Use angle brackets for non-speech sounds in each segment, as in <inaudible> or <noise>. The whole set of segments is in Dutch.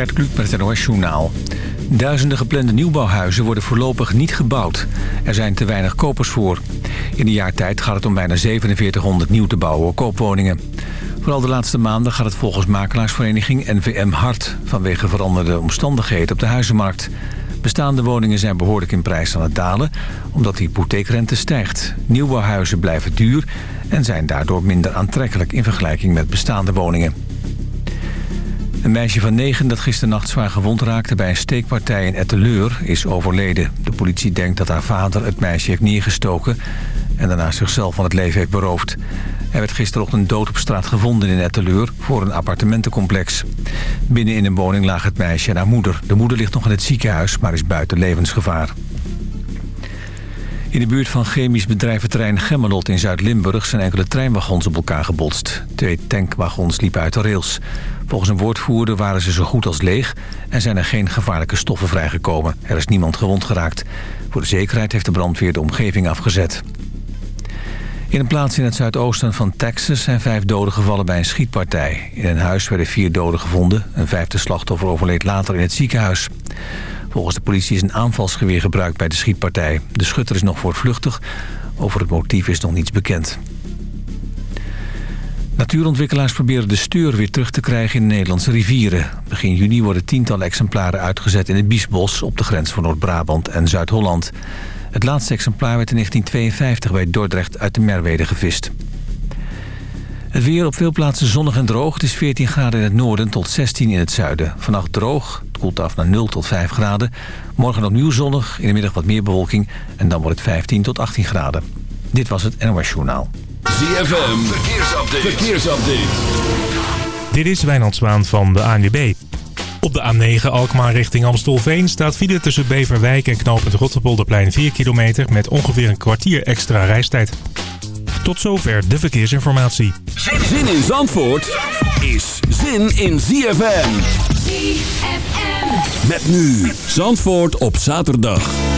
Gert Kluk met het. Duizenden geplande nieuwbouwhuizen worden voorlopig niet gebouwd. Er zijn te weinig kopers voor. In een jaar tijd gaat het om bijna 4700 nieuw te bouwen koopwoningen. Vooral de laatste maanden gaat het volgens makelaarsvereniging NVM hard... vanwege veranderde omstandigheden op de huizenmarkt. Bestaande woningen zijn behoorlijk in prijs aan het dalen... omdat de hypotheekrente stijgt. Nieuwbouwhuizen blijven duur en zijn daardoor minder aantrekkelijk... in vergelijking met bestaande woningen. Een meisje van negen dat gisternacht zwaar gewond raakte bij een steekpartij in Etteleur is overleden. De politie denkt dat haar vader het meisje heeft neergestoken en daarna zichzelf van het leven heeft beroofd. Hij werd gisterochtend dood op straat gevonden in Etteleur voor een appartementencomplex. Binnen in een woning lag het meisje en haar moeder. De moeder ligt nog in het ziekenhuis, maar is buiten levensgevaar. In de buurt van chemisch bedrijventerrein Gemmelot in Zuid-Limburg... zijn enkele treinwagons op elkaar gebotst. Twee tankwagons liepen uit de rails. Volgens een woordvoerder waren ze zo goed als leeg... en zijn er geen gevaarlijke stoffen vrijgekomen. Er is niemand gewond geraakt. Voor de zekerheid heeft de brandweer de omgeving afgezet. In een plaats in het zuidoosten van Texas zijn vijf doden gevallen bij een schietpartij. In een huis werden vier doden gevonden. Een vijfde slachtoffer overleed later in het ziekenhuis. Volgens de politie is een aanvalsgeweer gebruikt bij de schietpartij. De schutter is nog voortvluchtig. Over het motief is nog niets bekend. Natuurontwikkelaars proberen de steur weer terug te krijgen in de Nederlandse rivieren. Begin juni worden tientallen exemplaren uitgezet in het Biesbos... op de grens van Noord-Brabant en Zuid-Holland. Het laatste exemplaar werd in 1952 bij Dordrecht uit de Merwede gevist. Het weer op veel plaatsen zonnig en droog. Het is 14 graden in het noorden tot 16 in het zuiden. Vannacht droog, het koelt af naar 0 tot 5 graden. Morgen opnieuw zonnig, in de middag wat meer bewolking... en dan wordt het 15 tot 18 graden. Dit was het NOS Journaal. ZFM, verkeersupdate. verkeersupdate. Dit is Wijnand Zwaan van de ANWB. Op de A9 Alkmaar richting Amstelveen staat file tussen Beverwijk en knooppunt Rotterpolderplein 4 kilometer... met ongeveer een kwartier extra reistijd. Tot zover de verkeersinformatie. Zin in Zandvoort is zin in ZFM. ZFM. Met nu Zandvoort op zaterdag.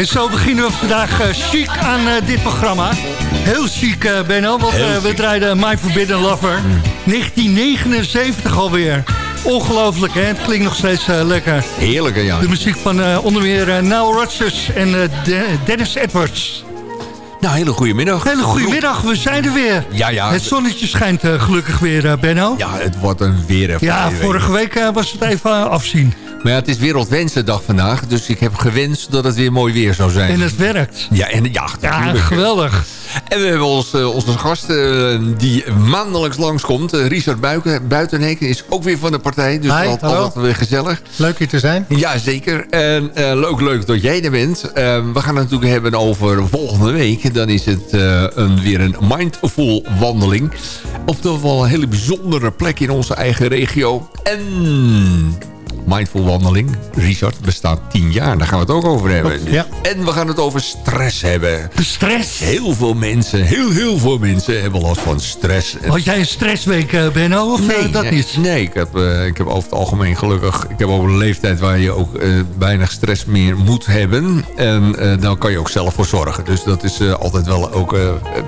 En zo beginnen we vandaag uh, chic aan uh, dit programma. Heel chic, uh, Benno, want we draaiden My Forbidden Lover. 1979 alweer. Ongelooflijk, hè? Het klinkt nog steeds lekker. Heerlijk, ja. De muziek van onder meer Nile Rodgers en Dennis Edwards. Nou, hele goede middag. Hele goede middag, we zijn er weer. Ja, ja. Het zonnetje schijnt gelukkig weer, Benno. Ja, het wordt een weer Ja, vorige week was het even afzien. Maar ja, het is Wereldwensendag vandaag. Dus ik heb gewenst dat het weer mooi weer zou zijn. En het werkt. Ja, en, ja, ja geweldig. En we hebben ons, uh, onze gast uh, die maandelijks langskomt. Uh, Richard Buiten, Buitenheken is ook weer van de partij. Dus Hi, altijd, altijd weer gezellig. Leuk hier te zijn. Ja, zeker. En leuk, leuk dat jij er bent. we gaan het natuurlijk hebben over volgende week. Dan is het een, weer een mindful wandeling. Op toch wel een hele bijzondere plek in onze eigen regio. En Mindful Wandeling, Richard, bestaat tien jaar. Daar gaan we het ook over hebben. Ja. En we gaan het over stress hebben. Stress? Heel veel mensen, heel heel veel mensen hebben last van stress. Had jij een stressweek, uh, Benno, of nee, dat niet? Nee, ik heb, uh, ik heb over het algemeen gelukkig... Ik heb over een leeftijd waar je ook uh, weinig stress meer moet hebben. En dan kan je ook zelf voor zorgen. Dus dat is altijd wel ook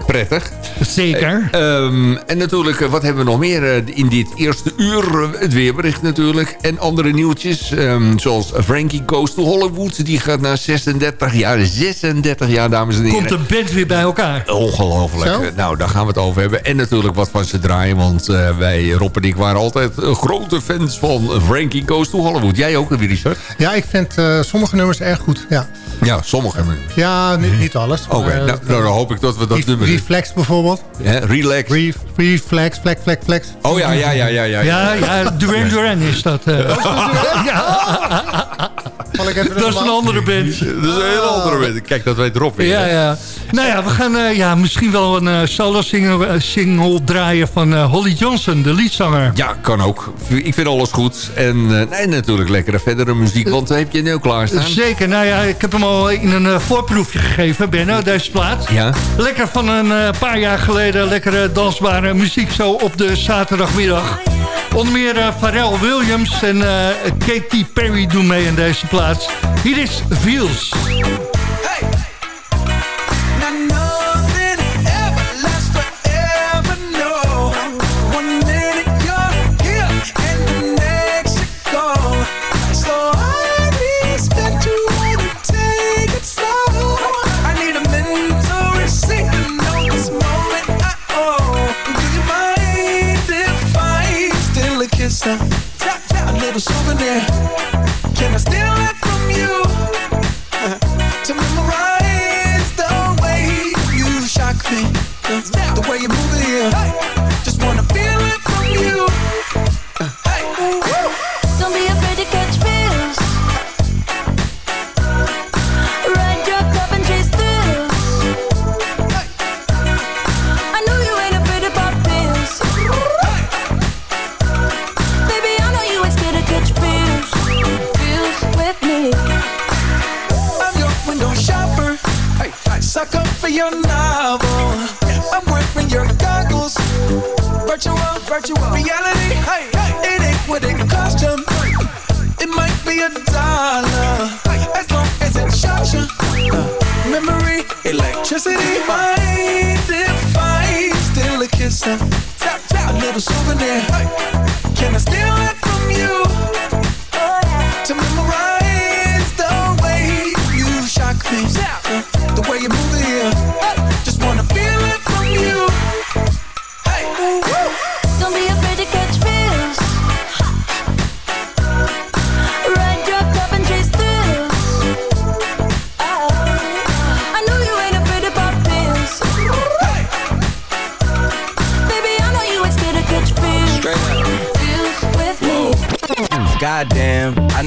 prettig. Zeker. Um, en natuurlijk, wat hebben we nog meer in dit eerste uur? Het weerbericht natuurlijk. En andere nieuws nieuwtjes. Um, zoals Frankie Goes to Hollywood. Die gaat na 36 jaar. 36 jaar, dames en heren. Komt de band weer bij elkaar. Ongelooflijk. Nou, daar gaan we het over hebben. En natuurlijk wat van ze draaien. Want uh, wij, Rob en ik, waren altijd grote fans van Frankie Goes to Hollywood. Jij ook, Richard? Ja, ik vind uh, sommige nummers erg goed. Ja, ja sommige nummers. Ja, niet, niet alles. Oké, okay, nou, nou, dan hoop ik dat we dat nummer... Reflex bijvoorbeeld. Ja, relax. Re reflex, flex, flex, flex. Oh ja, ja, ja, ja. Ja, ja, ja Duran Duran is dat. Uh. <laughs> ja. dat is een andere band. Dat is een hele andere band. Kijk, dat weet Rob weer. Ja, ja. Nou ja, we gaan uh, ja, misschien wel een uh, solo-single uh, single draaien van Holly Johnson, de liedzanger. Ja, kan ook. Ik vind alles goed. En nee, natuurlijk lekkere verdere muziek, want heb je nu klaarstaan? Zeker. Nou ja, ik heb hem al in een voorproefje gegeven, Benno, deze plaat. Ja. Lekker van een paar jaar geleden, lekkere dansbare muziek zo op de zaterdagmiddag. Onder meer uh, Pharrell Williams en Katy Perry doen mee in deze plaats. Hier is Little souvenir. Can I steal it from you? <laughs> to memorize the way you shock me, the, the way you move it here.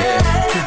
yeah.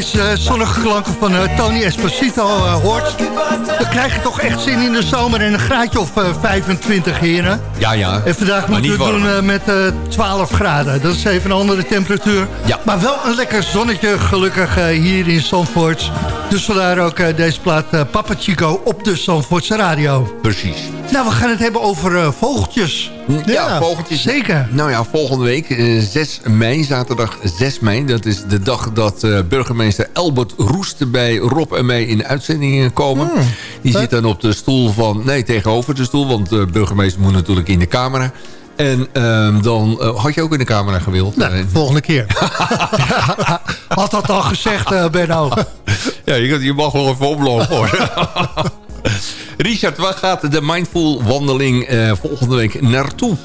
Deze eh, zonnige klanken van eh, Tony Esposito eh, hoort... dan krijg je toch echt zin in de zomer en een graadje of eh, 25 heren. Ja, ja. En vandaag moeten we warm. doen eh, met eh 12 graden. Dat is even een andere temperatuur. Ja. Maar wel een lekker zonnetje gelukkig eh, hier in Zandvoort. Dus vandaar ook eh, deze plaat eh, Papa Chico op de Zandvoortse radio. Precies. Nou, we gaan het hebben over eh, vogeltjes. Ja, vogeltjes. Zeker. Nou ja, volgende week, eh, 6 mei, zaterdag 6 mei. Dat is de dag dat eh, burgemeester Albert Roest bij Rob en mij in uitzendingen komen. Hmm. Die zit dan op de stoel van... Nee, tegenover de stoel, want de burgemeester moet natuurlijk in de camera. En ehm, dan eh, had je ook in de camera gewild. Nou, Eh, volgende keer. <laughs> Had dat al gezegd, eh Benno? ja, je, je mag wel even oplopen hoor. <laughs> Richard, waar gaat de Mindful wandeling eh, volgende week naartoe?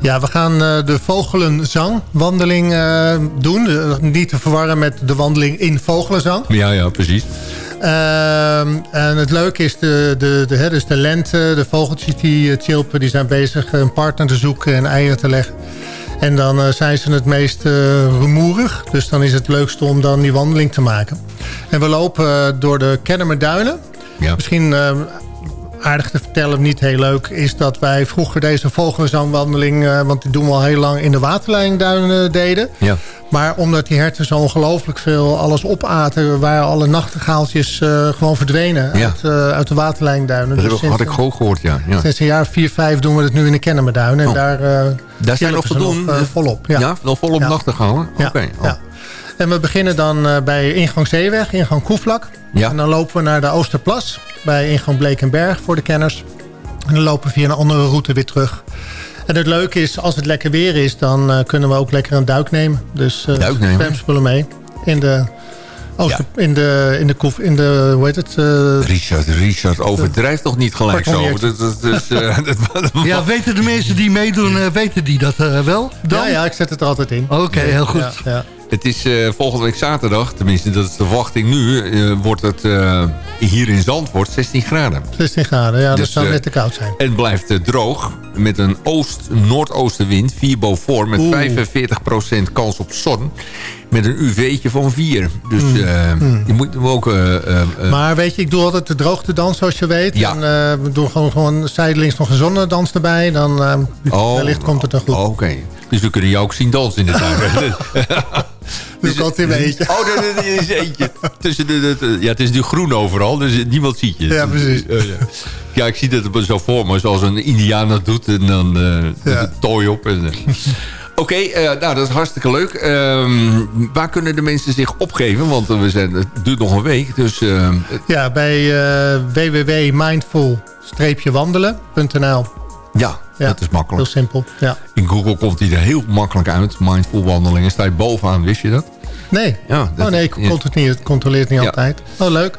Ja, we gaan eh, de Vogelenzang-wandeling eh, doen. Niet te verwarren met de wandeling in Vogelenzang. Ja, ja, precies. Ehm, en het leuke is, de, de, de, hè, dus de lente, de vogeltjes die uh, chilpen... die zijn bezig een partner te zoeken en eieren te leggen. En dan uh, zijn ze het meest uh, rumoerig. Dus dan is het leukste om dan die wandeling te maken. En we lopen door de Kennemerduinen. Ja. Misschien aardig te vertellen, niet heel leuk... is dat wij vroeger deze vogelzoonwandeling... Uh, want die doen we al heel lang in de waterlijnduinen deden. Ja. Maar omdat die herten zo ongelooflijk veel alles opaten... waren alle nachtegaaltjes uh, gewoon verdwenen Ja. uit, uh, uit de waterlijnduinen. Dat Dus ik- had ik sinds, ook gehoord, ja. ja. sinds een jaar 4, 5 doen we het nu in de Kennemerduin. En Oh. daar, Daar zijn nog ze voldoen. nog, volop. Ja. Ja, nog volop nachtegalen? Ja, Oké. oh. ja. En we beginnen dan bij ingang Zeeweg, ingang Koevlak. Ja. En dan lopen we naar de Oosterplas bij ingang Blekenberg voor de kenners. En dan lopen we via een andere route weer terug. En het leuke is, als het lekker weer is, dan uh, kunnen we ook lekker een duik nemen. Dus uh, Duik nemen? zwemspullen mee. In de, Ooster, in de, in de, koef, in de, hoe heet het? Uh, Richard, Richard, overdrijf toch niet gelijk zo. Dat, dat, uh, <laughs> <laughs> Ja, weten de mensen die meedoen, uh, weten die dat uh, wel? Dan? ja, ja, ik zet het er altijd in. Oké, okay, heel goed. Ja, ja. Het is uh, volgende week zaterdag, tenminste dat is de verwachting nu, uh, wordt het uh, hier in Zandvoort 16 graden. 16 graden, ja, Dus, dat zou eh, net te koud zijn. En het blijft droog met een oost-noordoostenwind, 4 boven met Oeh. 45% kans op zon. Met een UV'tje van 4. Dus Mm. uh, Mm. je moet hem ook... Uh, uh, maar weet je, ik doe altijd de droogtedans zoals je weet. Ja. En we doen gewoon, gewoon zijdelings nog een zonnedans erbij. Dan oh, wellicht komt het dan goed. Oké. Okay. Dus we kunnen jou ook zien dansen in de tuin. <laughs> <laughs> dus altijd in mijn eentje. Oh, dat, dat is eentje. Tussen de, de, ja, het is nu groen overal, dus niemand ziet je. Ja, precies. Uh, ja. ik zie dat zo voor me, zoals een indiaan dat doet. En dan uh, ja. tooi op. En. <laughs> Oké, okay, uh, nou dat is hartstikke leuk. Um, waar kunnen de mensen zich opgeven? Want we zijn, het duurt nog een week. Dus, uh, ja, bij uh, www.mindful-wandelen.nl ja, ja, dat is makkelijk. Heel simpel, ja. In Google komt hij er heel makkelijk uit. Mindful wandelingen. Sta je bovenaan, wist je dat? Nee. Ja, dat, oh nee, ik het niet, het controleert niet altijd. Oh, leuk.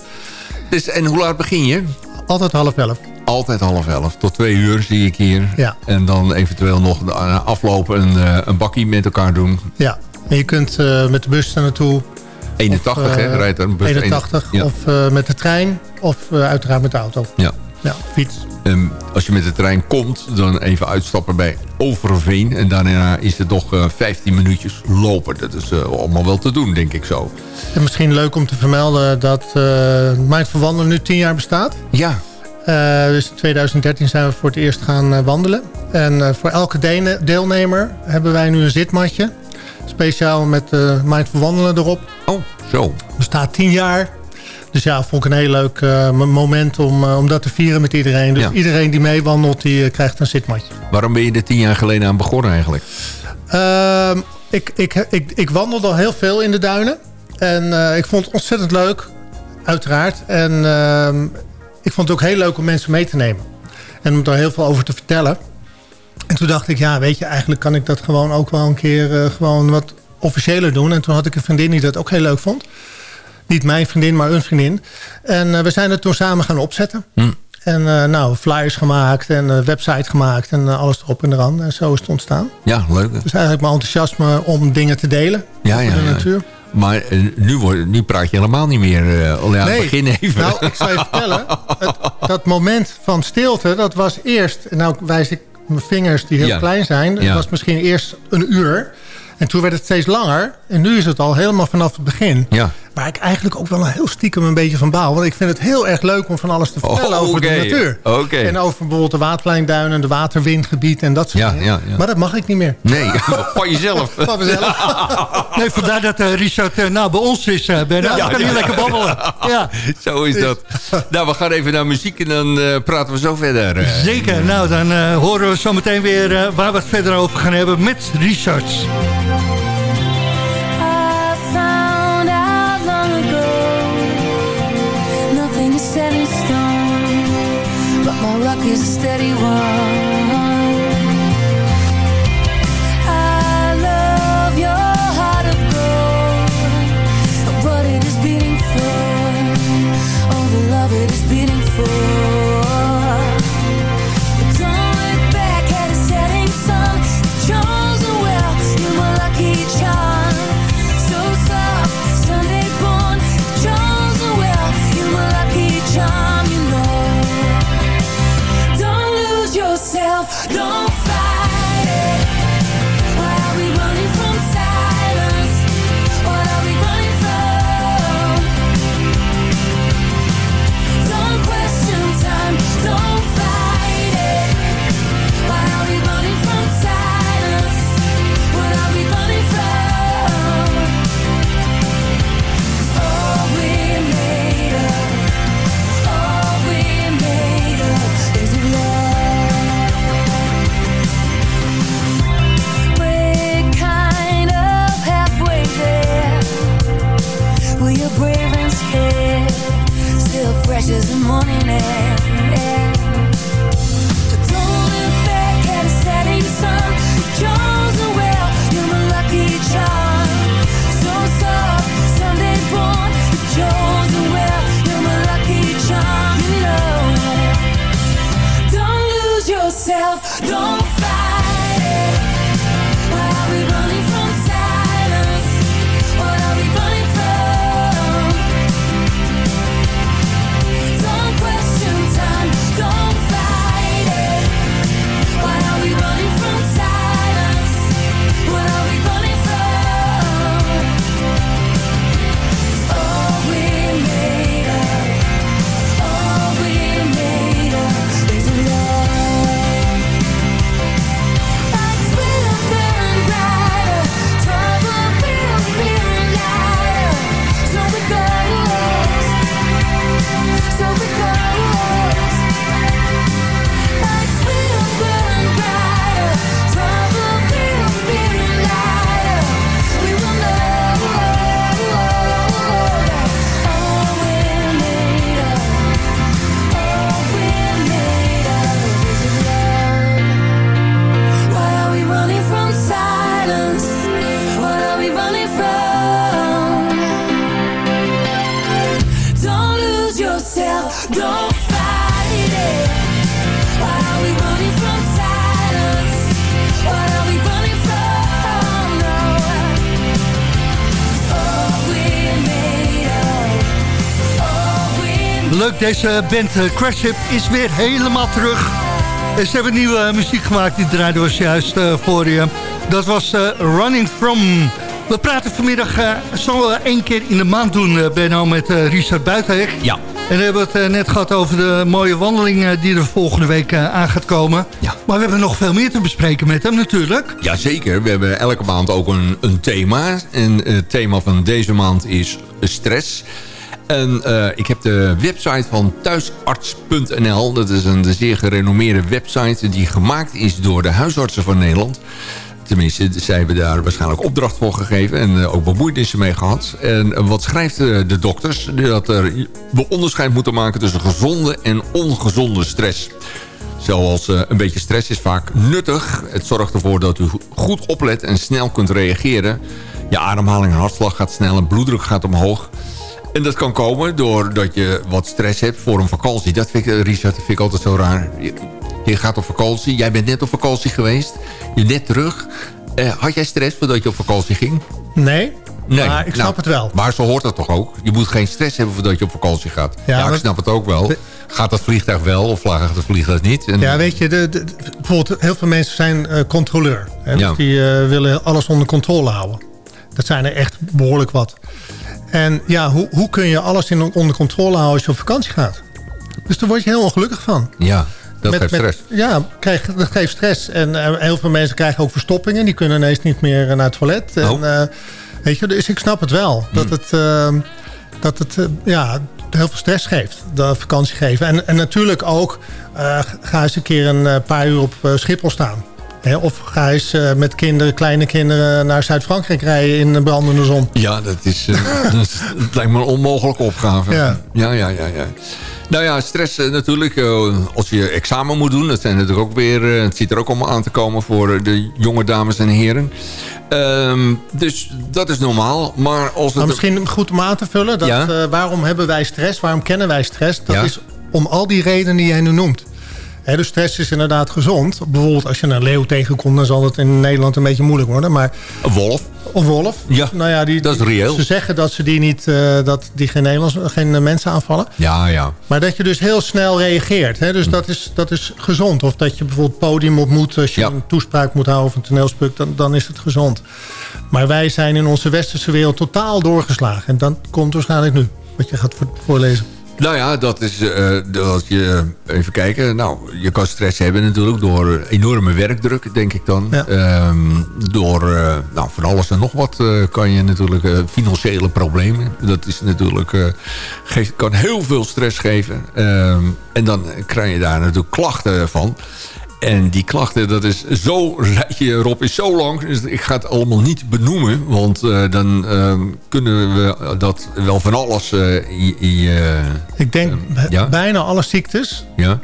Dus, en hoe laat begin je? Altijd half elf. Altijd half elf. Tot twee uur zie ik hier. Ja. En dan eventueel nog aflopen een, een bakkie met elkaar doen. Ja. En je kunt uh, met de bus daar naartoe. 81, of, uh, hè? Rijdt er een bus 81. Ja. Of met de trein. Of uiteraard met de auto. Ja. Ja, fiets. Um, als je met de trein komt, dan even uitstappen bij Overveen. En daarna is het nog uh, 15 minuutjes lopen. Dat is uh, allemaal wel te doen, denk ik zo. En misschien leuk om te vermelden dat uh, Wandelen nu 10 jaar bestaat. Ja. Uh, dus in 2013 zijn we voor het eerst gaan uh, wandelen. En uh, voor elke de deelnemer hebben wij nu een zitmatje. Speciaal met Mindful Wandelen erop. Oh, zo. Bestaat 10 jaar. Dus ja, vond ik een heel leuk moment om, om dat te vieren met iedereen. Dus ja. iedereen die meewandelt, die krijgt een zitmatje. Waarom ben je er tien jaar geleden aan begonnen eigenlijk? Ehm, ik, ik, ik, ik wandelde al heel veel in de duinen. En ik vond het ontzettend leuk, uiteraard. En ehm, ik vond het ook heel leuk om mensen mee te nemen. En om daar heel veel over te vertellen. En toen dacht ik, ja, weet je, eigenlijk kan ik dat gewoon ook wel een keer gewoon wat officiëler doen. En toen had ik een vriendin die dat ook heel leuk vond. Niet mijn vriendin, maar een vriendin. En uh, we zijn het toen samen gaan opzetten. Hm. En uh, nou, flyers gemaakt en website gemaakt en alles erop en eraan. En zo is het ontstaan. Ja, leuk. Dus eigenlijk mijn enthousiasme om dingen te delen ja, ja, in de ja. natuur. Maar nu, word, nu praat je helemaal niet meer. Uh, ja, nee. begin even. Nou, ik zal je <laughs> vertellen. Het, dat moment van stilte, dat was eerst... Nou wijs ik mijn vingers die heel ja. klein zijn. Dat ja. was misschien eerst een uur. En toen werd het steeds langer. En nu is het al helemaal vanaf het begin. Ja. Waar ik eigenlijk ook wel heel stiekem een beetje van baal. Want ik vind het heel erg leuk om van alles te vertellen oh, over de natuur. Okay. En over bijvoorbeeld de waterlijnduinen, de waterwindgebied en dat soort ja, dingen. Ja, ja. Maar dat mag ik niet meer. Nee, <laughs> van jezelf. <laughs> van mezelf. <laughs> nee, vandaar dat uh, Richard uh, nou bij ons is, uh, Ben. Ja, dan kan hij lekker babbelen. Ja. Zo is dat. nou, we gaan even naar muziek en dan uh, praten we zo verder. Zeker. Nou, dan horen we zo meteen weer waar we het verder over gaan hebben met Richard. Is a steady one. I love your heart of gold, what it is beating for, all the love it is beating for. Deze band eh, Crash Ship is weer helemaal terug. En ze hebben nieuwe eh, muziek gemaakt, die draaide was juist eh, voor je. Dat was Running From. We praten vanmiddag zo één keer in de maand doen, Benno, met Richard Buitenheg. Ja. En we hebben het net gehad over de mooie wandeling die er volgende week aan gaat komen. Ja. Maar we hebben nog veel meer te bespreken met hem natuurlijk. Jazeker, we hebben elke maand ook een, een thema. En het thema van deze maand is stress. En eh, ik heb de website van thuisarts.nl. Dat is een zeer gerenommeerde website die gemaakt is door de huisartsen van Nederland. Tenminste, zij hebben daar waarschijnlijk opdracht voor gegeven en eh, ook bemoeienissen mee gehad. En eh, wat schrijft de dokters? Dat er we onderscheid moeten maken tussen gezonde en ongezonde stress. Zoals een beetje stress is vaak nuttig. Het zorgt ervoor dat u goed oplet en snel kunt reageren. Je ademhaling en hartslag gaat snel en bloeddruk gaat omhoog. En dat kan komen doordat je wat stress hebt voor een vakantie. Dat vind ik, eh, Richard, vind ik altijd zo raar. Je, je gaat op vakantie, jij bent net op vakantie geweest. Je net terug. Eh, had jij stress voordat je op vakantie ging? Nee, Nee. maar ik snap Nou, het wel. Maar zo hoort dat toch ook? Je moet geen stress hebben voordat je op vakantie gaat. Ja, Ja, ik snap het ook wel. Gaat dat vliegtuig wel of gaat het vliegtuig niet? En, Ja, weet je, de, bijvoorbeeld heel veel mensen zijn eh, controleur. Hè? Ja. Dus die willen alles onder controle houden. Dat zijn er echt behoorlijk wat. En ja, hoe, hoe kun je alles in, onder controle houden als je op vakantie gaat? Dus daar word je heel ongelukkig van. ja dat Met- geeft met- stress. ja, krijg, dat geeft stress. En eh, heel veel mensen krijgen ook verstoppingen. Die kunnen ineens niet meer eh, naar het toilet. En, Oh. eh, weet je, dus ik snap het wel. Dat Hmm. het, eh, dat het ja, heel veel stress geeft. Dat vakantie geven. En, en natuurlijk ook, ga eens een keer een paar uur op Schiphol staan. Of ga eens eh, met kinderen, kleine kinderen naar Zuid-Frankrijk rijden in de brandende zon. Ja, dat is, eh, <laughs> dat is- lijkt me een onmogelijke opgave. Ja. ja, ja, ja. ja. Nou ja, stress eh, natuurlijk. als je examen moet doen, dat zijn natuurlijk ook weer... het zit er ook allemaal aan te komen voor de jonge dames en heren. Ehm, dus dat is normaal. Maar als het... Maar misschien goed om aan te vullen. Dat, Ja. waarom hebben wij stress? Waarom kennen wij stress? Dat Ja. is om al die redenen die jij nu noemt. Hè, dus stress is inderdaad gezond. Bijvoorbeeld als je een leeuw tegenkomt... dan zal het in Nederland een beetje moeilijk worden. Maar, Een wolf. of wolf. Ja, nou ja, die, dat is reëel. Ze zeggen dat ze die niet... eh, dat die geen, Nederlands, geen eh, mensen aanvallen. Ja, ja. Maar dat je dus heel snel reageert. Hè? Dus dat, is, dat is gezond. Of dat je bijvoorbeeld podium op moet. Als je Ja. een toespraak moet houden of een toneelstuk. Dan, dan is het gezond. Maar wij zijn in onze westerse wereld totaal doorgeslagen. En dat komt waarschijnlijk nu. Wat je gaat voor- voorlezen. Nou ja, dat is... eh, dat je, even kijken. Nou, je kan stress hebben natuurlijk door enorme werkdruk, denk ik dan. Ja. Ehm, door eh, nou, van alles en nog wat eh, kan je natuurlijk... eh, financiële problemen. Dat is natuurlijk... eh, geeft, kan heel veel stress geven. Ehm, en dan krijg je daar natuurlijk klachten van. En die klachten, dat is zo, <laughs> rijtje Rob, is zo lang. Dus ik ga het allemaal niet benoemen. Want eh, dan eh, kunnen we dat wel van alles... eh, i- i- eh, Ik denk Ehm, ja? bijna alle ziektes... ja,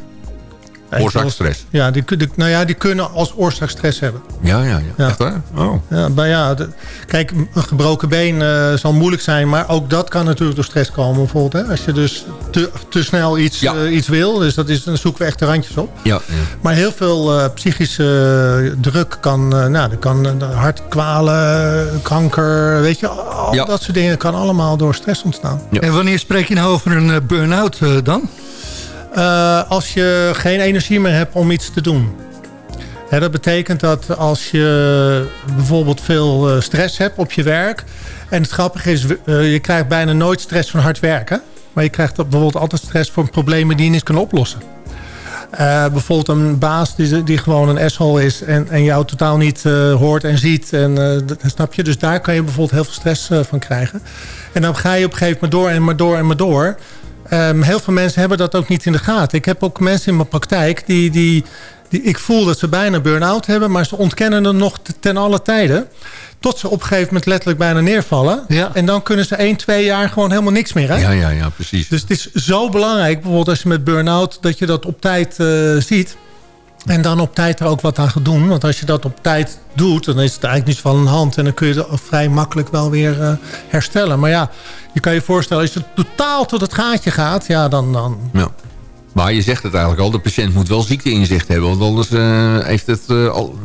Weet je oorzaak wel, stress. Ja, die, die- nou ja, die kunnen als oorzaak stress hebben. Ja, ja, ja. Ja. Echt waar? Oh. Ja, maar ja, de- kijk, een gebroken been eh, zal moeilijk zijn... maar ook dat kan natuurlijk door stress komen bijvoorbeeld. Hè? Als je dus te, te snel iets, Ja. eh, iets wil, dus dat is, dan zoeken we echt de randjes op. Ja, ja. Maar heel veel eh, psychische druk kan, eh, nou, dat kan hartkwalen, kanker, weet je, al Ja. dat soort dingen kan allemaal door stress ontstaan. Ja. En wanneer spreek je nou over een burn-out eh, dan? Eh, als je geen energie meer hebt om iets te doen. Dat betekent dat als je bijvoorbeeld veel eh, stress hebt op je werk... en het grappige is, eh, je krijgt bijna nooit stress van hard werken... maar je krijgt bijvoorbeeld altijd stress voor problemen die je niet kunt oplossen. Bijvoorbeeld een baas die, die gewoon een asshole is... en, en jou totaal niet hoort en ziet. En, snap je? Dus daar kan je bijvoorbeeld heel veel stress van krijgen. En dan ga je op een gegeven moment door en maar door en maar door... Ehm, heel veel mensen hebben dat ook niet in de gaten. Ik heb ook mensen in mijn praktijk die, die, die ik voel dat ze bijna burn-out hebben, maar ze ontkennen het nog te- ten alle tijden. Tot ze op een gegeven moment letterlijk bijna neervallen. Ja. En dan kunnen ze 1, 2 jaar gewoon helemaal niks meer. Hè? Ja, ja, ja, precies. Dus het is zo belangrijk, bijvoorbeeld als je met burn-out, dat je dat op tijd eh, ziet. En dan op tijd er ook wat aan gaat doen. Want als je dat op tijd doet, dan is het eigenlijk niet van een hand. En dan kun je het vrij makkelijk wel weer eh, herstellen. Maar ja, je kan je voorstellen, als je totaal tot het gaatje gaat... ja, dan, dan Ja. Maar je zegt het eigenlijk al, de patiënt moet wel ziekteinzicht hebben. Want anders eh, heeft, het, eh, al,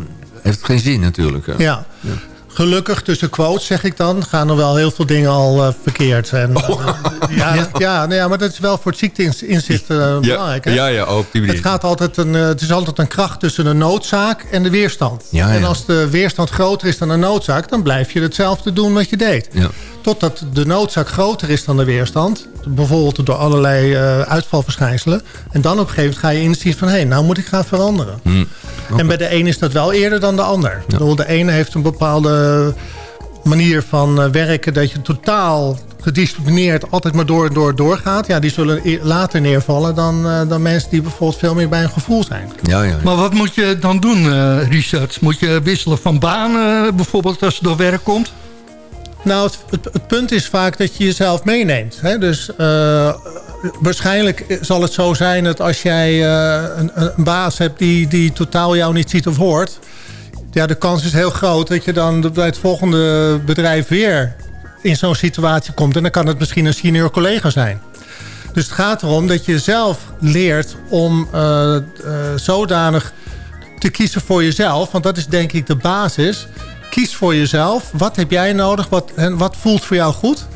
heeft het geen zin natuurlijk. Ja. Gelukkig tussen quotes, zeg ik dan, gaan er wel heel veel dingen al verkeerd. En, Oh. <laughs> ja, ja, nou ja, maar dat is wel voor het ziekteinzicht eh, belangrijk. Hè? ja, ja, ook die manier. Het, gaat altijd een, eh, het is altijd een kracht tussen de noodzaak en de weerstand. Ja, En als de weerstand groter is dan de noodzaak... dan blijf je hetzelfde doen wat je deed. Ja. Totdat de noodzaak groter is dan de weerstand. Bijvoorbeeld door allerlei eh, uitvalverschijnselen. En dan op een gegeven moment ga je inzien van... hé, hey, nou moet ik gaan veranderen. Hm. En bij de een is dat wel eerder dan de ander. De ene heeft een bepaalde manier van werken... dat je totaal gedisciplineerd altijd maar door en door doorgaat. Ja, die zullen e- later neervallen dan, eh, dan mensen die bijvoorbeeld veel meer bij een gevoel zijn. Ja, ja. Maar wat moet je dan doen, eh Richard? Moet je wisselen van baan eh, bijvoorbeeld als je door werk komt? Nou, het, het, het punt is vaak dat je jezelf meeneemt. Hè? Dus eh, waarschijnlijk zal het zo zijn dat als jij eh, een, een baas hebt die, die totaal jou niet ziet of hoort... ja, de kans is heel groot dat je dan bij het volgende bedrijf weer in zo'n situatie komt. En dan kan het misschien een senior collega zijn. Dus het gaat erom dat je zelf leert om eh, eh, zodanig te kiezen voor jezelf. Want dat is denk ik de basis. Kies voor jezelf. Wat heb jij nodig? Wat, en wat voelt voor jou goed?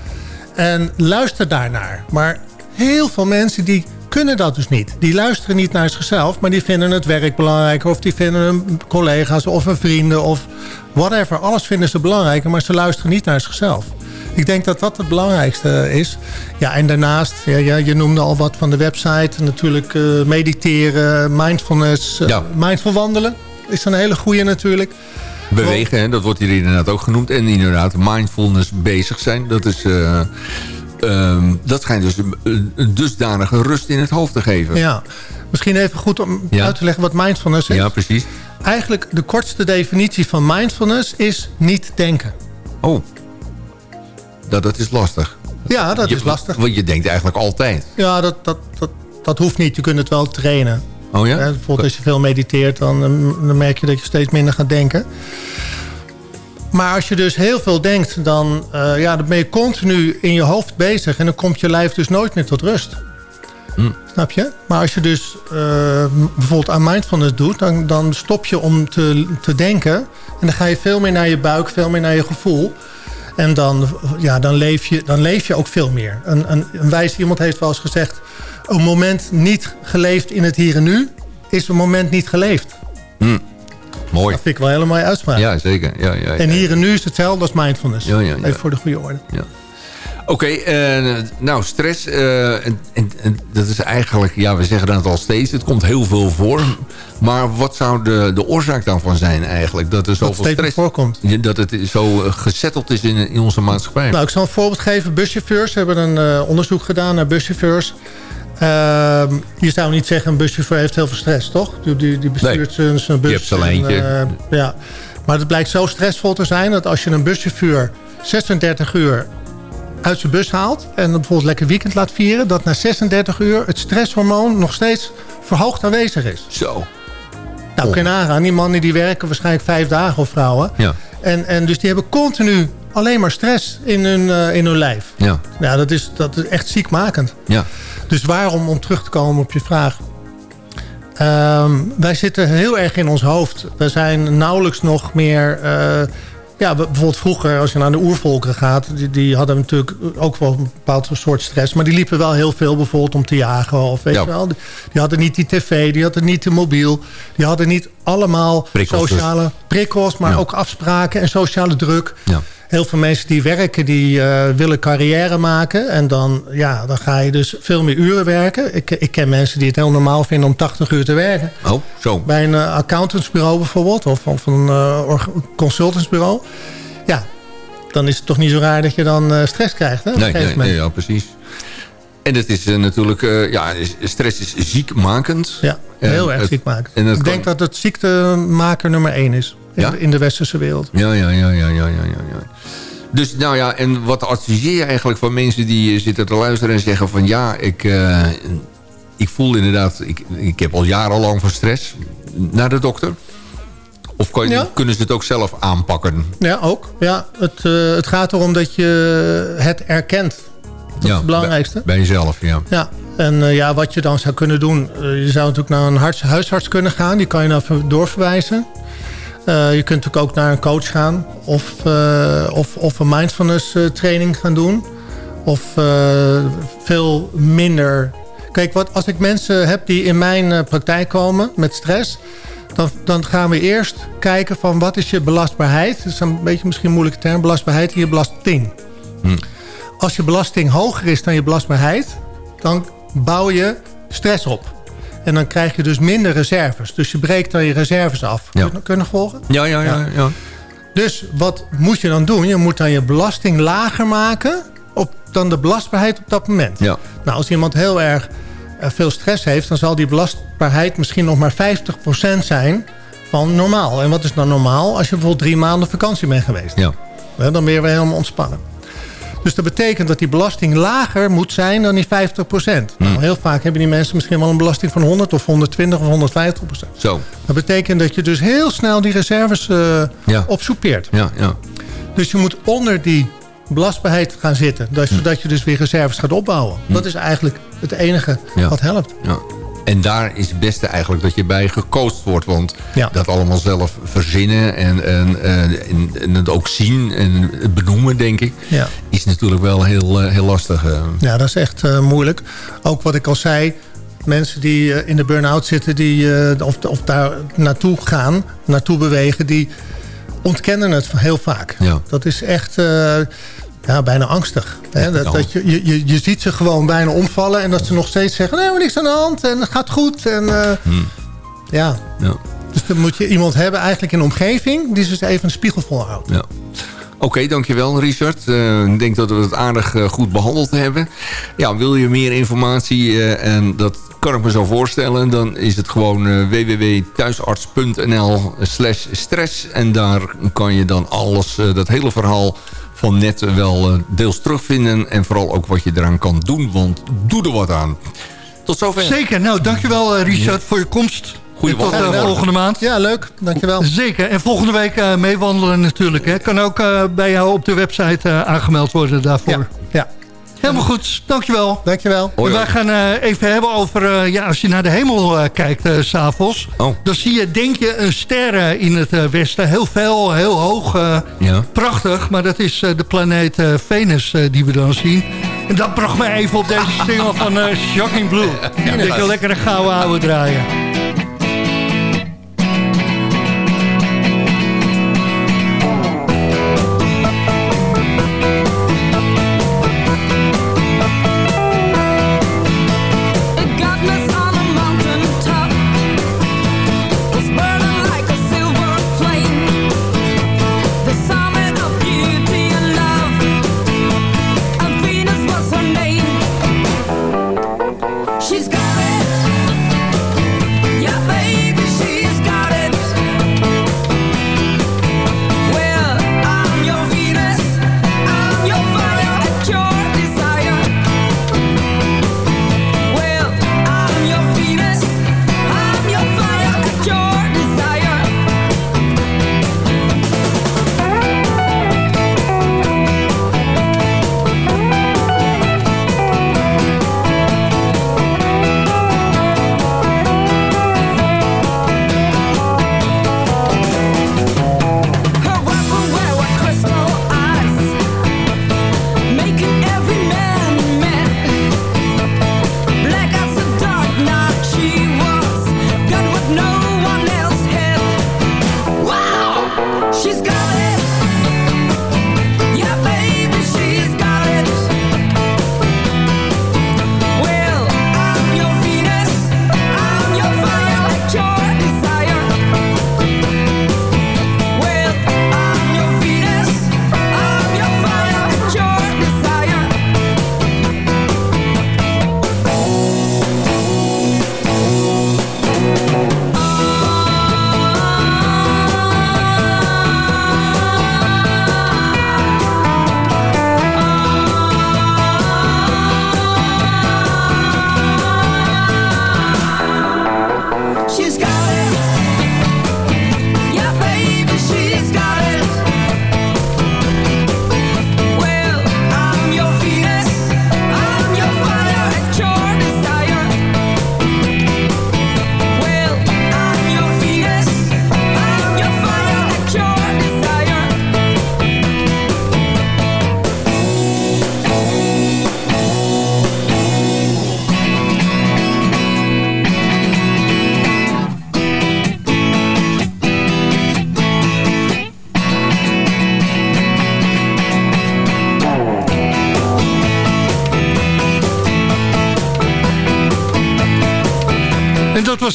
En luister daarnaar. Maar heel veel mensen die kunnen dat dus niet. Die luisteren niet naar zichzelf, maar die vinden het werk belangrijker... of die vinden hun collega's of hun vrienden of whatever. Alles vinden ze belangrijker, maar ze luisteren niet naar zichzelf. Ik denk dat dat het belangrijkste is. Ja, en daarnaast, ja, ja, je noemde al wat van de website. Natuurlijk eh, mediteren, mindfulness, eh, Ja. mindful wandelen. Is een hele goede natuurlijk. Bewegen, hè, dat wordt hier inderdaad ook genoemd. En inderdaad, mindfulness bezig zijn. Dat, is, ehm, dat schijnt dus een, een dusdanige rust in het hoofd te geven. Ja. Misschien even goed om Ja. uit te leggen wat mindfulness is. Ja, precies. Eigenlijk de kortste definitie van mindfulness is niet denken. Oh, dat, dat is lastig. Ja, dat Je- is lastig. Want je denkt eigenlijk altijd. Ja, dat, dat, dat, dat hoeft niet. Je kunt het wel trainen. Oh ja? Hè, bijvoorbeeld als je veel mediteert, dan, eh, dan merk je dat je steeds minder gaat denken. Maar als je dus heel veel denkt, dan, eh, ja, dan ben je continu in je hoofd bezig. En dan komt je lijf dus nooit meer tot rust. Hm. Snap je? Maar als je dus eh, bijvoorbeeld aan mindfulness doet... Dan, dan stop je om te, te denken. En dan ga je veel meer naar je buik, veel meer naar je gevoel. En dan, ja, dan, leef, je, dan leef je ook veel meer. Een, een, een wijs iemand heeft wel eens gezegd... een moment niet geleefd in het hier en nu... is een moment niet geleefd. Mooi. Dat vind ik wel een hele mooie uitspraak. Ja, zeker. Ja, ja, ja. En hier en nu is hetzelfde als mindfulness. Ja, ja, ja. Even voor de goede orde. Oké, eh, nou stress, eh, en, en, en dat is eigenlijk, ja we zeggen dat al steeds, het komt heel veel voor. Maar wat zou de, de oorzaak daarvan zijn eigenlijk? Dat er zoveel stress, voorkomt. Dat het zo eh, gezetteld is in, in onze maatschappij. Nou, ik zal een voorbeeld geven. Buschauffeurs hebben een onderzoek gedaan naar buschauffeurs. Ehm, je zou niet zeggen, een buschauffeur heeft heel veel stress, toch? Die, die, die bestuurt zijn, zijn bus. Die hebt zijn en, lijntje. eh, ja. Maar het blijkt zo stressvol te zijn... dat als je een buschauffeur 36 uur uit zijn bus haalt... en dan bijvoorbeeld lekker weekend laat vieren... dat na 36 uur het stresshormoon nog steeds verhoogd aanwezig is. Zo. Nou, kun je nagaan. Die mannen die werken waarschijnlijk vijf dagen of vrouwen. Ja. En, en dus die hebben continu alleen maar stress in hun, eh, in hun lijf. Ja. Nou, dat is, dat is echt ziekmakend. Ja. Dus waarom, om terug te komen op je vraag... Ehm, wij zitten heel erg in ons hoofd. We zijn nauwelijks nog meer... eh, ja, bijvoorbeeld vroeger, als je naar de oervolken gaat... Die, die hadden natuurlijk ook wel een bepaald soort stress... maar die liepen wel heel veel bijvoorbeeld om te jagen. Of weet Ja. je wel, die, die hadden niet die tv, die hadden niet de mobiel... die hadden niet allemaal Prikkels dus. sociale prikkels... maar Ja. ook afspraken en sociale druk. Ja. Heel veel mensen die werken, die eh, willen carrière maken. En dan, ja, dan ga je dus veel meer uren werken. Ik, ik ken mensen die het heel normaal vinden om 80 uur te werken. Oh, zo. Bij een eh, accountantsbureau bijvoorbeeld. Of, of een eh, consultantsbureau. Ja, dan is het toch niet zo raar dat je dan stress krijgt. Hè, Nee, nee, nee, ja, precies. En het is natuurlijk... ja, stress is ziekmakend. Ja, heel erg ziekmakend. Ik denk dat het ziektemaker nummer één is. In, Ja? de, in de westerse wereld. Ja, ja, ja, ja, ja, ja, ja. Dus nou ja, en wat adviseer je eigenlijk van mensen die eh, zitten te luisteren en zeggen van ja, ik, eh, ik voel inderdaad, ik, ik heb al jarenlang van stress. Naar de dokter? Of kan je, Ja. kunnen ze het ook zelf aanpakken? Ja, ook. Ja, het, eh, het gaat erom dat je het erkent. Dat is het belangrijkste. Bij, bij jezelf, ja. Ja, en ja, wat je dan zou kunnen doen... je zou natuurlijk naar een huisarts kunnen gaan. Die kan je dan ver- doorverwijzen. Eh, je kunt natuurlijk ook naar een coach gaan. Of, eh, of, of een mindfulness eh, training gaan doen. Of veel minder... Kijk, wat, als ik mensen heb die in mijn praktijk komen met stress... Dan, dan gaan we eerst kijken van wat is je belastbaarheid. Dat is een beetje misschien een moeilijke term. Belastbaarheid en je belasting. Als je belasting hoger is dan je belastbaarheid... dan bouw je stress op. En dan krijg je dus minder reserves. Dus je breekt dan je reserves af. Ja. Kun- Kunnen volgen? Ja, ja, ja. ja. Dus wat moet je dan doen? Je moet dan je belasting lager maken... Op, dan de belastbaarheid op dat moment. ja. Nou, als iemand heel erg eh, veel stress heeft... dan zal die belastbaarheid misschien nog maar 50% zijn van normaal. En wat is dan normaal? Als je bijvoorbeeld drie maanden vakantie bent geweest. ja. Dan ben je weer helemaal ontspannen. Dus dat betekent dat die belasting lager moet zijn dan die 50% Nou, heel vaak hebben die mensen misschien wel een belasting van 100 of 120 of 150% Zo. Dat betekent dat je dus heel snel die reserves eh Ja. opsoupeert. Ja, ja. Dus je moet onder die belastbaarheid gaan zitten. Dat, zodat je dus weer reserves gaat opbouwen. Dat is eigenlijk het enige Ja. wat helpt. Ja. En daar is het beste eigenlijk dat je bij gecoacht wordt. Want Ja. dat allemaal zelf verzinnen en, en, eh, en, en het ook zien en benoemen, denk ik... Ja. is natuurlijk wel heel, eh, heel lastig. eh. Ja, dat is echt moeilijk. Ook wat ik al zei, mensen die in de burn-out zitten... Die, of, of daar naartoe gaan, naartoe bewegen... die ontkennen het heel vaak. Ja. Dat is echt ja, bijna angstig. Hè? Dat, dat je, je, je, ziet ze gewoon bijna omvallen... en dat ze nog steeds zeggen, nee, maar niks aan de hand... en het gaat goed. En, eh, ja. Ja. Dus dan moet je iemand hebben eigenlijk in de omgeving... die ze even een spiegel volhoudt. Ja. Oké, dankjewel Richard. Eh, ik denk dat we het aardig eh, goed behandeld hebben. Ja, wil je meer informatie, en dat kan ik me zo voorstellen... dan is het gewoon www.thuisarts.nl slash stress. En daar kan je dan alles, dat hele verhaal van net wel eh, deels terugvinden. En vooral ook wat je eraan kan doen, want doe er wat aan. Tot zover. Zeker. Nou, dankjewel eh, Richard voor je komst. Goeie tot eh, wandeling. volgende maand. Ja, leuk. Dankjewel. Zeker. En volgende week eh, meewandelen natuurlijk. Hè. Kan ook eh, bij jou op de website eh, aangemeld worden daarvoor. Ja, ja. Helemaal goed. Dankjewel. dankjewel. Hoi, En wij hoi. gaan eh, even hebben over, eh, ja, als je naar de hemel eh, kijkt s s'avonds... Oh. dan zie je, denk je, een ster in het westen. Heel veel, heel hoog, eh, Ja. prachtig. Maar dat is eh, de planeet eh, Venus eh, die we dan zien. En dat bracht mij even op deze single van eh Shocking Blue. Ja, ik wil lekker een gouden ouwe draaien.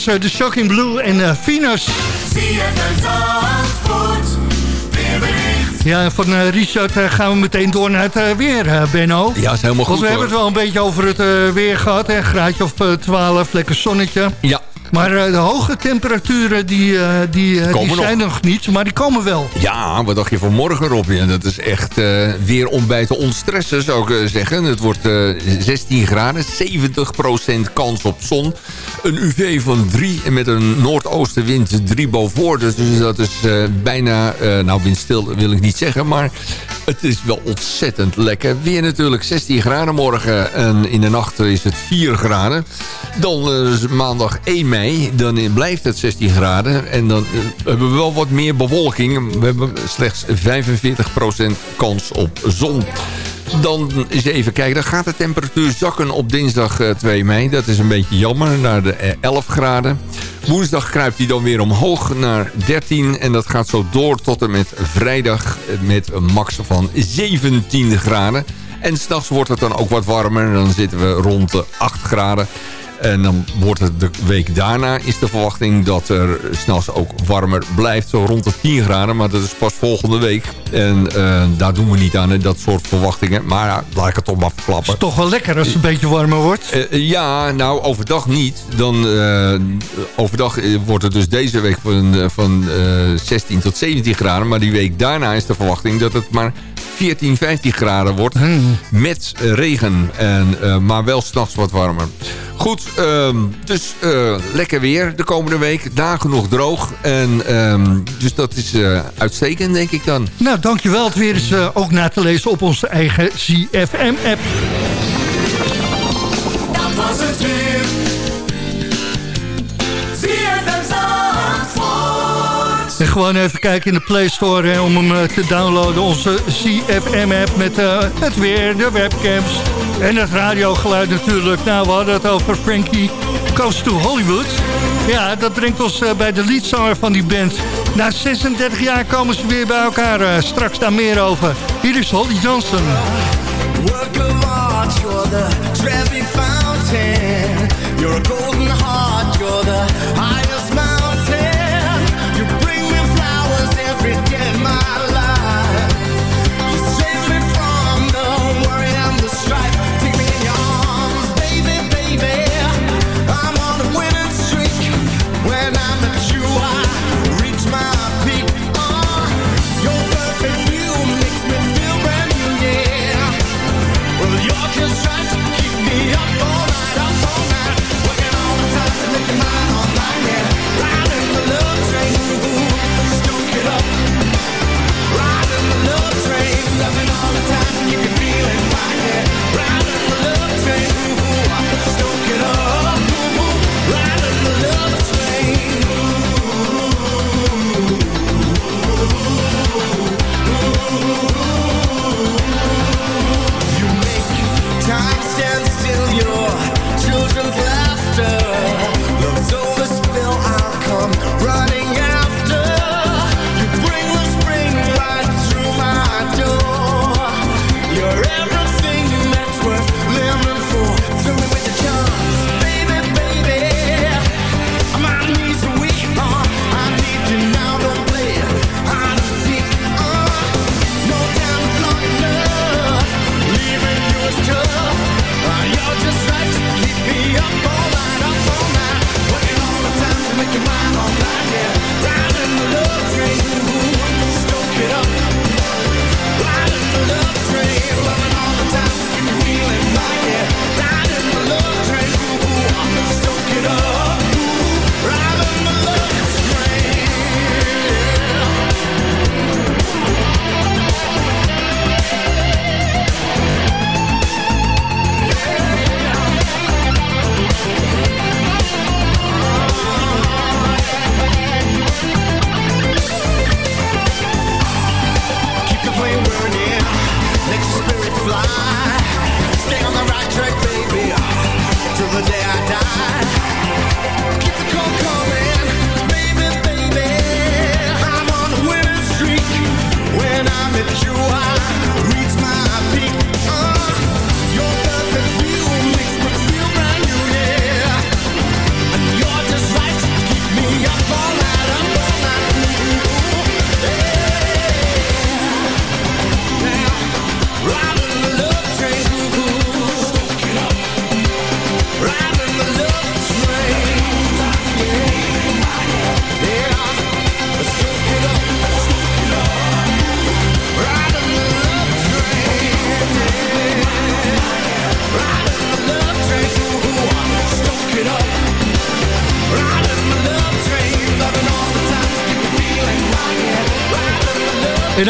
Was eh, de Shocking Blue en eh, Venus. Ja, van eh, Richard gaan we meteen door naar het weer, Benno. Ja, is helemaal Want goed we hebben het wel een beetje over het weer gehad. Hè? Graadje of eh, 12, lekker zonnetje. Ja, Maar de hoge temperaturen die, die, die zijn nog niet, maar die komen wel. Ja, wat dacht je van morgen, Robin? Dat is echt weer om bij te ontstressen, zou ik zeggen. Het wordt eh, 16 graden, 70% kans op zon. Een UV van 3 en met een noordoostenwind 3 boven. Dus, dat is eh, bijna, eh, nou windstil wil ik niet zeggen, maar het is wel ontzettend lekker. Weer natuurlijk 16 graden morgen en in de nacht is het 4 graden. Dan is maandag 1 mei, dan blijft het 16 graden. En dan hebben we wel wat meer bewolking. We hebben slechts 45% kans op zon. Dan eens even kijken, dan gaat de temperatuur zakken op dinsdag eh, 2 mei. Dat is een beetje jammer, naar de eh, 11 graden. Woensdag kruipt hij dan weer omhoog naar 13. En dat gaat zo door tot en met vrijdag eh, met een max van 17 graden. En s'nachts wordt het dan ook wat warmer. Dan zitten we rond de 8 graden. En dan wordt het de week daarna is de verwachting dat er s'nachts ook warmer blijft. Zo rond de 10 graden, maar dat is pas volgende week. En eh, daar doen we niet aan, dat soort verwachtingen. Maar ja, laat ik het toch maar verklappen. is toch wel lekker als het een beetje warmer wordt. Eh, eh, ja, nou overdag niet. Dan, overdag wordt het dus deze week van, van eh, 16 tot 17 graden. Maar die week daarna is de verwachting dat het maar 14, 15 graden wordt. Met eh, regen. En, eh, maar wel s'nachts wat warmer. Goed, ehm, dus eh, lekker weer de komende week. Nagenoeg droog. En, ehm, dus dat is eh, uitstekend, denk ik dan. Nou, dankjewel. Het weer is ook na te lezen op onze eigen CFM-app. Dat was het weer. Gewoon even kijken in de Play Store om hem eh, te downloaden. Onze CFM-app met eh, het weer, de webcams en het radiogeluid natuurlijk. Nou, we hadden het over Frankie Goes to Hollywood. Ja, dat brengt ons eh, bij de leadzanger van die band. Na 36 jaar komen ze weer bij elkaar. straks daar meer over. Hier is Holly Johnson. Work art, you're the fountain. You're a golden heart, you're the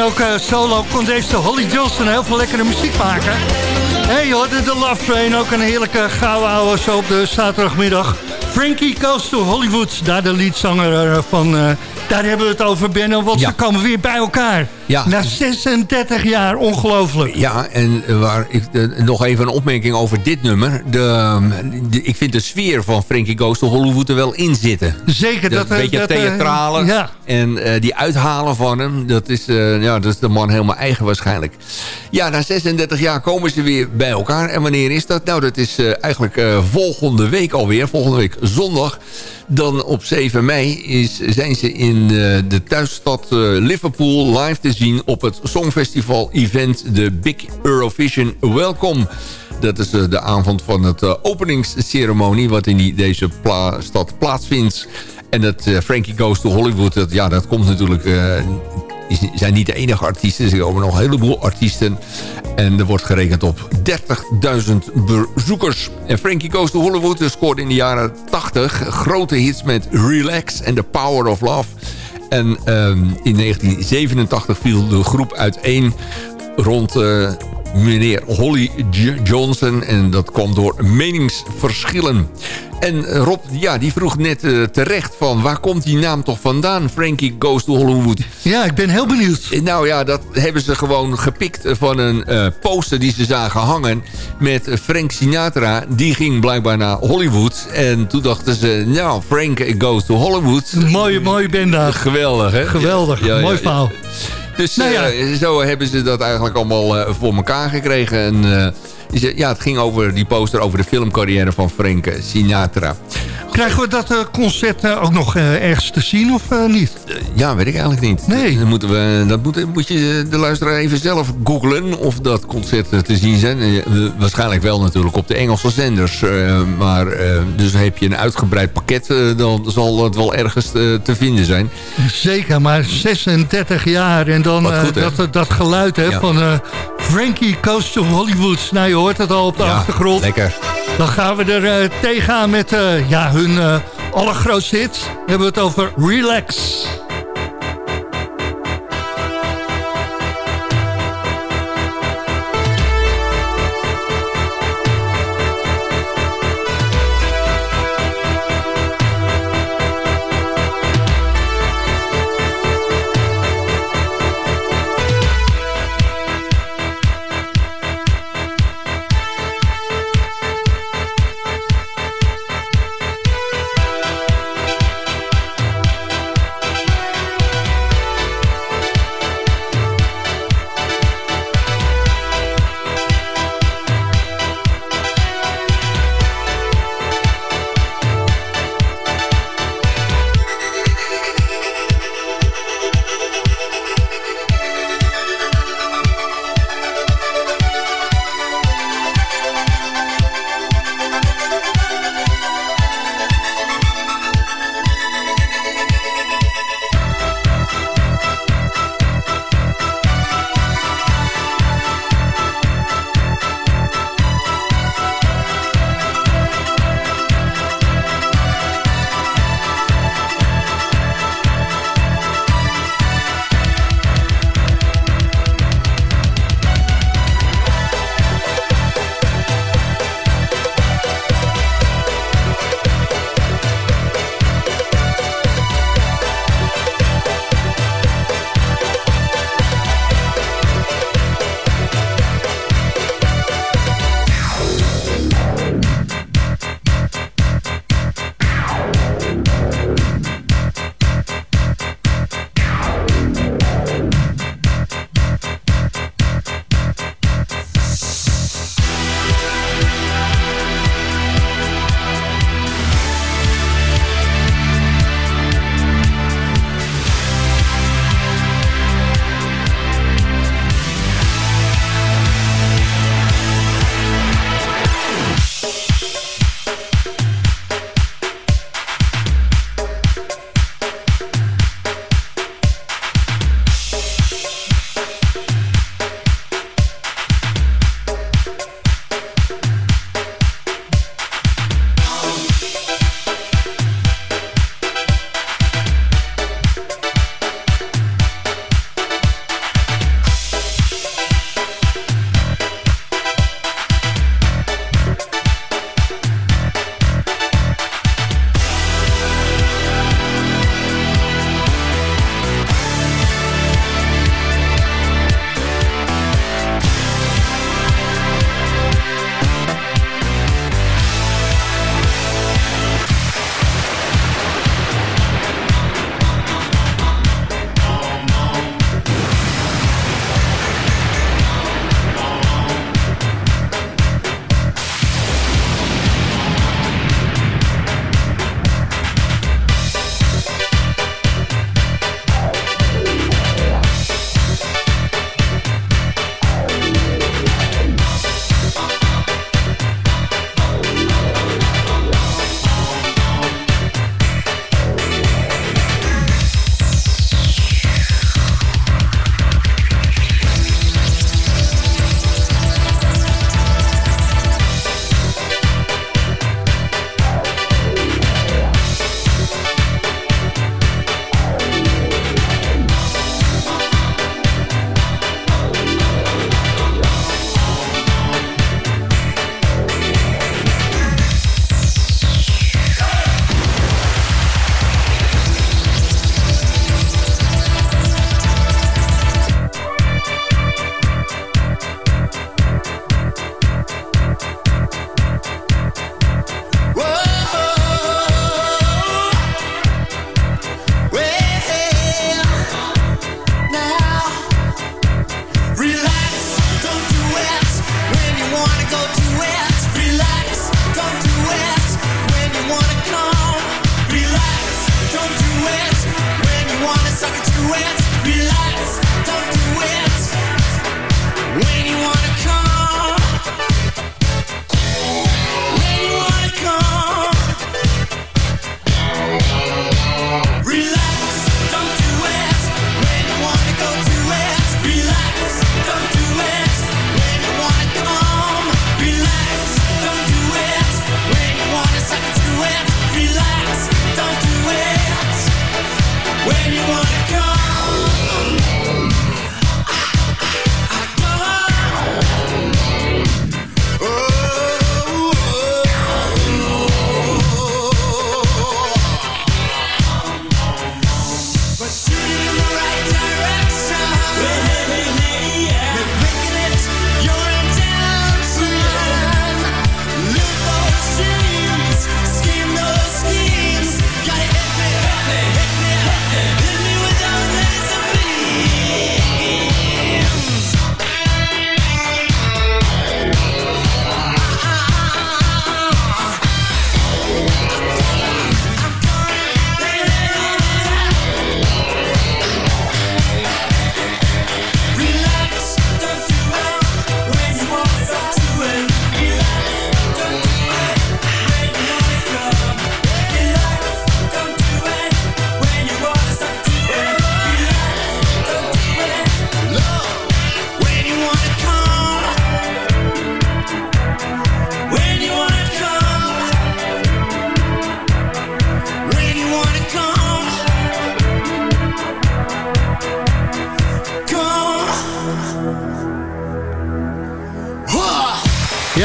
ook eh, solo kon deze Holly Johnson heel veel lekkere muziek maken. Hey hoor, de, Love Train, ook een heerlijke gouden ouwe zo op de zaterdagmiddag. Frankie Goes to Hollywood, daar de leadzanger eh, van... eh, daar hebben we het over, Benno, want Ja. ze komen weer bij elkaar. Ja. Na 36 jaar, ongelooflijk. Ja, en waar ik, eh, nog even een opmerking over dit nummer. De, de- ik vind de sfeer van Frankie Goes to Hollywood er wel in zitten. Zeker. Dat, Dat, een eh, beetje dat, eh, theatrale. ja. En eh, die uithalen van hem, dat is, eh, ja, dat is de man helemaal eigen waarschijnlijk. Ja, na 36 jaar komen ze weer bij elkaar. En wanneer is dat? Nou, dat is eh, eigenlijk eh, volgende week alweer. Volgende week zondag. Dan op 7 mei is, zijn ze in eh, de thuisstad eh, Liverpool live te zien... op het Songfestival-event de Big Eurovision Welcome. Dat is eh, de avond van het openingsceremonie... wat in deze stad plaatsvindt. En dat eh, Frankie Goes to Hollywood, dat, ja, dat komt natuurlijk... eh, zijn niet de enige artiesten. Er komen nog een heleboel artiesten. En er wordt gerekend op 30.000 bezoekers. En Frankie Goes to Hollywood scoorde in de jaren 80 grote hits met Relax en The Power of Love. En ehm, in 1987 viel de groep uiteen rond eh, meneer Holly J- Johnson. En dat kwam door meningsverschillen. En eh, Rob, ja, die vroeg net eh, terecht van... waar komt die naam toch vandaan, Frankie Goes to Hollywood? Ja, ik ben heel benieuwd. Eh, Nou ja, dat hebben ze gewoon gepikt van een eh, poster die ze zagen hangen... met eh, Frank Sinatra. Die ging blijkbaar naar Hollywood. En toen dachten ze, nou, Frank Goes to Hollywood. Mooie, mooie band Geweldig, hè? Geweldig, Ja, ja, mooi ja. Dus Nou ja. eh, zo hebben ze dat eigenlijk allemaal eh, voor elkaar gekregen. En eh, ja, het ging over die poster over de filmcarrière van Frank Sinatra. Krijgen we dat eh, concert eh, ook nog eh, ergens te zien of niet? Ja, weet ik eigenlijk niet. Nee. Dan moeten we, dat moet, moet je de luisteraar even zelf googlen of dat concert te zien zijn. Waarschijnlijk wel natuurlijk op de Engelse zenders. maar dus heb je een uitgebreid pakket, dan zal het wel ergens te vinden zijn. Zeker, maar 36 jaar en dan goed, dat, dat geluid hè, Ja. van Frankie Goes to Hollywood. Nou, je hoort het al op de Ja, achtergrond. lekker. Dan gaan we er eh, tegenaan met eh, ja, hun eh, allergrootste hit. We hebben het over Relax. Relax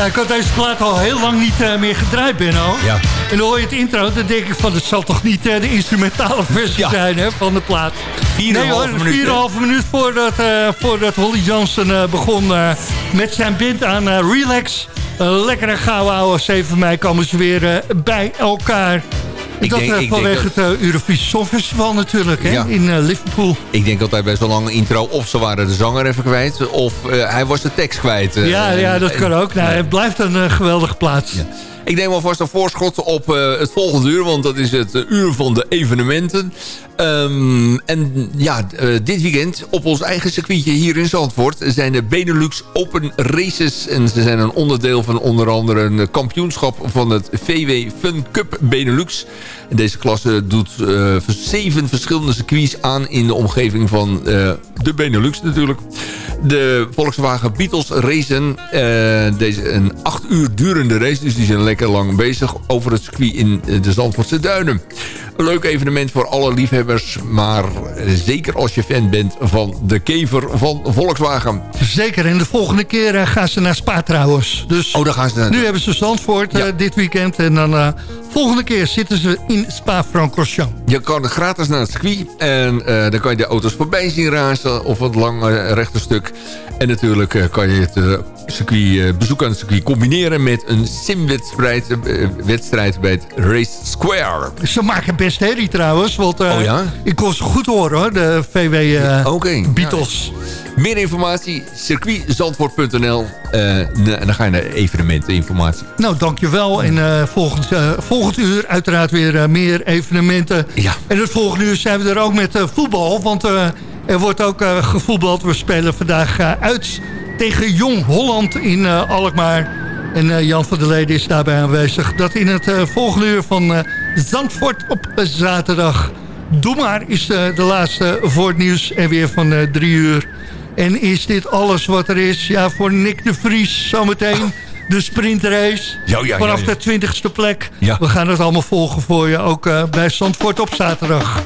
ik had deze plaat al heel lang niet eh, meer gedraaid, Benno. Ja. En dan hoor je het intro, dan denk ik van... het zal toch niet eh, de instrumentale <laughs> versie Ja. zijn hè, van de plaat. Vier en een halve minuut, hè? 4,5 minuut voordat, eh, voordat Holly Johnson begon met zijn band aan Relax. Een lekkere gouden ouwe 7 mei komen ze weer bij elkaar. Ik dat denk- eh, ik denk vanwege dat- het eh, Eurovisie Songfestival natuurlijk, hè, Ja. in eh, Liverpool. Ik denk altijd bij zo'n lange intro... of ze waren de zanger even kwijt... of eh, hij was de tekst kwijt. eh. ja, ja, dat kan ook. Nou, het blijft een eh, geweldige plaats. Ik neem alvast een voorschot op eh, het volgende uur... want dat is het eh, uur van de evenementen. Ehm, en ja, eh, dit weekend op ons eigen circuitje hier in Zandvoort... zijn de Benelux Open Races. En ze zijn een onderdeel van onder andere een kampioenschap... van het VW Fun Cup Benelux. En deze klasse doet zeven verschillende circuits aan... in de omgeving van de Benelux natuurlijk. De Volkswagen Beatles racen. deze een acht uur durende race. Dus die zijn lekker lang bezig over het circuit in de Zandvoortse Duinen. Een leuk evenement voor alle liefhebbers. Maar zeker als je fan bent van de kever van Volkswagen. Zeker, en de volgende keer eh, gaan ze naar Spa trouwens. Dus Oh, daar gaan ze naar. nu hebben ze Zandvoort eh, dit weekend. En dan eh, volgende keer zitten ze in Spa-Francorchamps. Je kan gratis naar het circuit. En dan kan je de auto's voorbij zien razen. Of het lange rechte stuk. En natuurlijk kan je het circuit, eh, bezoek aan het circuit combineren... met een simwedstrijd eh, wedstrijd bij het Race Square. Ze maken best herrie trouwens. Want eh, Oh ja? ik kon ze goed horen hoor, de VW eh, Oké. Beatles. Meer informatie, circuitzandvoort.nl. En dan ga je naar evenementeninformatie. Nou, dankjewel. En volgend, volgend uur uiteraard weer meer evenementen. Ja. En het volgende uur zijn we er ook met voetbal. Want er wordt ook gevoetbald. We spelen vandaag uit tegen Jong Holland in eh, Alkmaar. En eh, Jan van der Leden is daarbij aanwezig. Dat in het eh, volgende uur van Zandvoort op zaterdag. Doe maar is de laatste voor het nieuws. En weer van drie uur. En is dit alles wat er is? Ja, voor Nick de Vries zometeen. De sprintrace. Ja, ja, ja, Vanaf ja. de twintigste plek. We gaan het allemaal volgen voor je. Ook bij Zandvoort op zaterdag.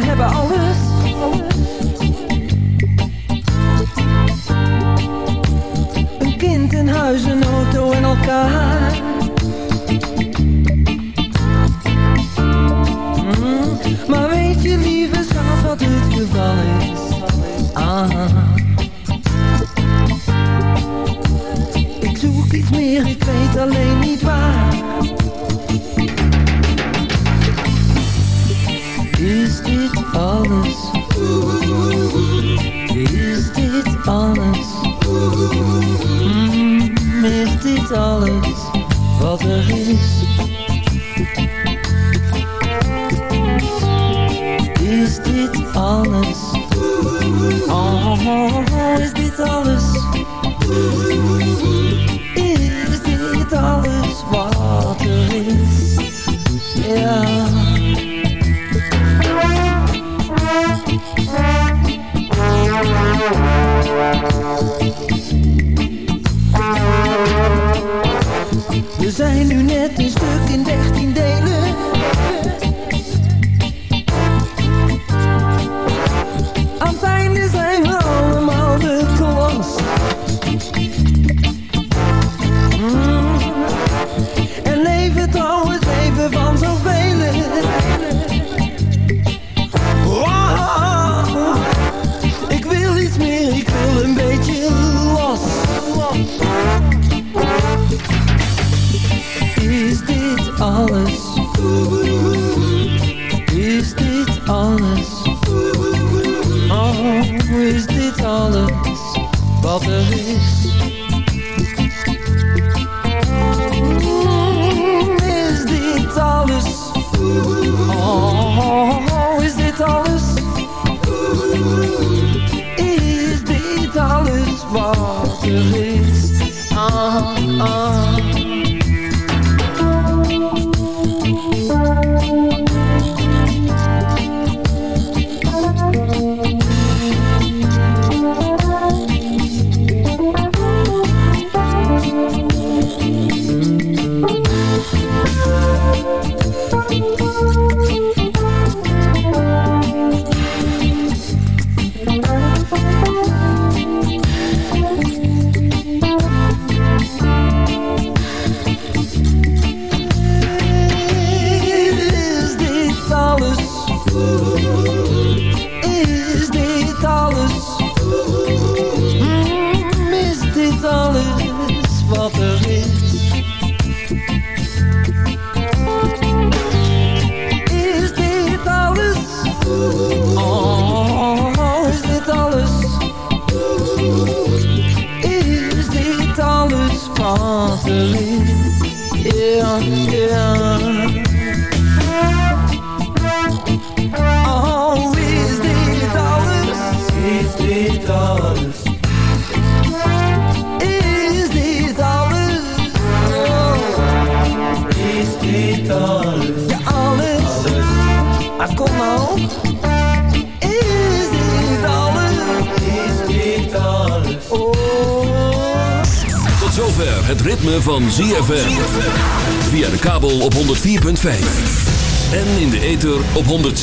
We hebben alles. Een kind, een huis, een auto en elkaar. Mm, Maar weet je, lieve schat, wat het geval is? Ah. Ik zoek iets meer, ik weet alleen Oh,